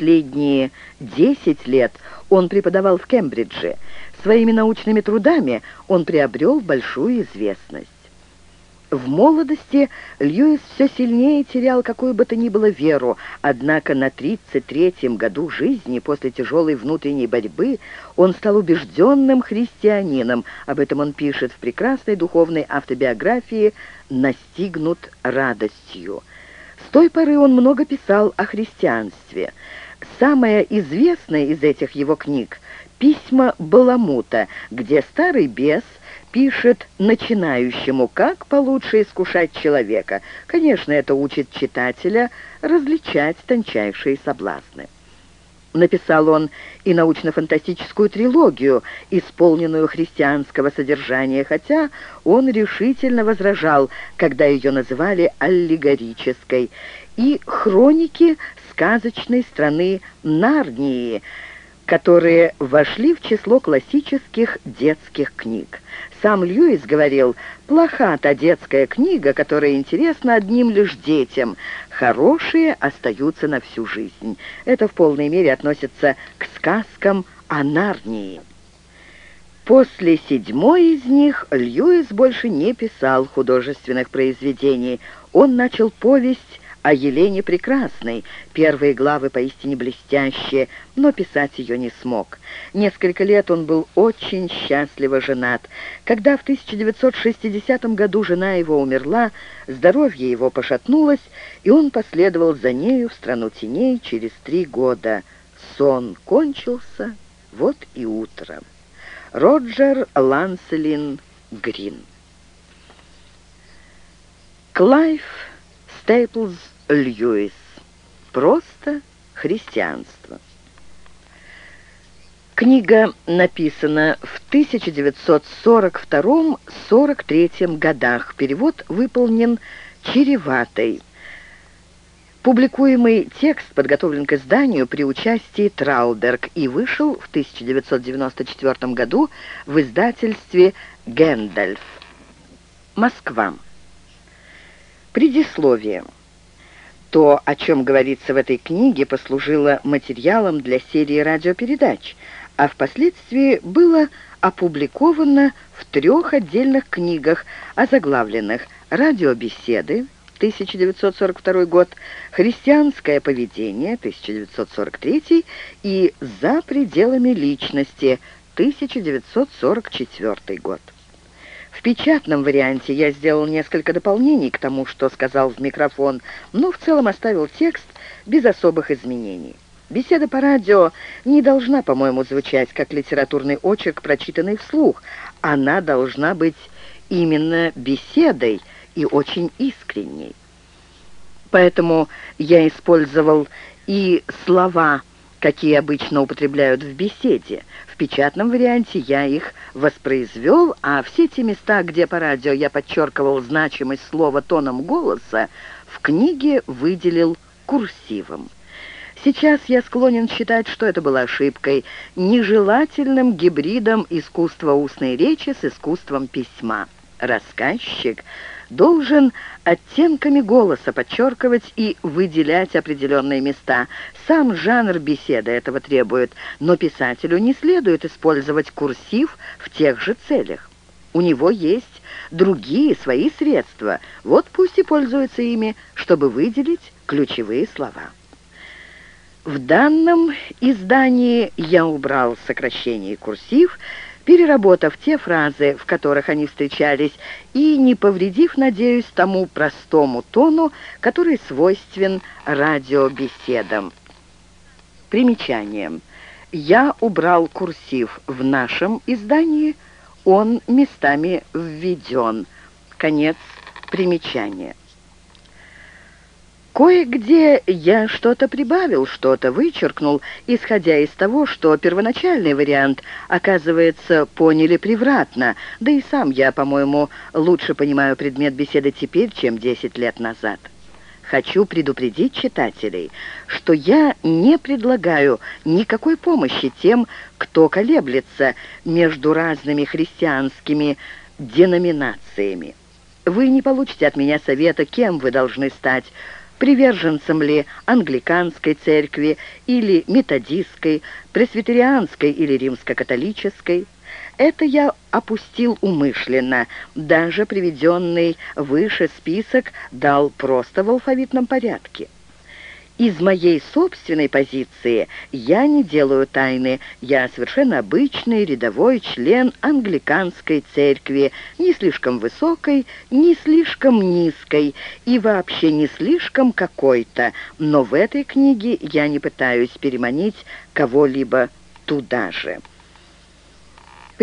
Последние 10 лет он преподавал в Кембридже. Своими научными трудами он приобрел большую известность. В молодости Льюис все сильнее терял какую бы то ни было веру, однако на 33-м году жизни, после тяжелой внутренней борьбы, он стал убежденным христианином. Об этом он пишет в прекрасной духовной автобиографии «Настигнут радостью». С той поры он много писал о христианстве. Самая известная из этих его книг — «Письма Баламута», где старый бес — пишет начинающему, как получше искушать человека. Конечно, это учит читателя различать тончайшие соблазны. Написал он и научно-фантастическую трилогию, исполненную христианского содержания, хотя он решительно возражал, когда ее называли аллегорической, и хроники сказочной страны Нарнии, которые вошли в число классических детских книг. Сам Льюис говорил, плоха та детская книга, которая интересна одним лишь детям. Хорошие остаются на всю жизнь. Это в полной мере относится к сказкам о Нарнии. После седьмой из них Льюис больше не писал художественных произведений. Он начал повесть о Елене Прекрасной. Первые главы поистине блестящие, но писать ее не смог. Несколько лет он был очень счастливо женат. Когда в 1960 году жена его умерла, здоровье его пошатнулось, и он последовал за нею в страну теней через три года. Сон кончился, вот и утро. Роджер Ланселин Грин Клайв Стейплз Льюис. Просто христианство. Книга написана в 1942-43 годах. Перевод выполнен Череватой. Публикуемый текст подготовлен к изданию при участии Трауберг и вышел в 1994 году в издательстве «Гэндальф». Москва. Предисловие. То, о чем говорится в этой книге, послужило материалом для серии радиопередач, а впоследствии было опубликовано в трех отдельных книгах, озаглавленных «Радиобеседы» 1942 год, «Христианское поведение» 1943 и «За пределами личности» 1944 год. В печатном варианте я сделал несколько дополнений к тому, что сказал в микрофон, но в целом оставил текст без особых изменений. Беседа по радио не должна, по-моему, звучать как литературный очерк, прочитанный вслух. Она должна быть именно беседой и очень искренней. Поэтому я использовал и слова какие обычно употребляют в беседе. Печатном варианте я их воспроизвел, а все те места, где по радио я подчеркивал значимость слова тоном голоса, в книге выделил курсивом. Сейчас я склонен считать, что это была ошибкой, нежелательным гибридом искусства устной речи с искусством письма. Рассказчик должен оттенками голоса подчеркивать и выделять определенные места. Сам жанр беседы этого требует, но писателю не следует использовать курсив в тех же целях. У него есть другие свои средства, вот пусть и пользуется ими, чтобы выделить ключевые слова. В данном издании я убрал сокращение курсив, переработав те фразы, в которых они встречались, и не повредив, надеюсь, тому простому тону, который свойствен радиобеседам. Примечание. Я убрал курсив в нашем издании, он местами введен. Конец примечания. Кое-где я что-то прибавил, что-то вычеркнул, исходя из того, что первоначальный вариант, оказывается, поняли превратно, да и сам я, по-моему, лучше понимаю предмет беседы теперь, чем 10 лет назад. Хочу предупредить читателей, что я не предлагаю никакой помощи тем, кто колеблется между разными христианскими деноминациями. Вы не получите от меня совета, кем вы должны стать, приверженцем ли англиканской церкви или методистской, пресвитерианской или римско-католической. Это я опустил умышленно. Даже приведенный выше список дал просто в алфавитном порядке. Из моей собственной позиции я не делаю тайны. Я совершенно обычный рядовой член англиканской церкви, не слишком высокой, не слишком низкой и вообще не слишком какой-то. Но в этой книге я не пытаюсь переманить кого-либо туда же.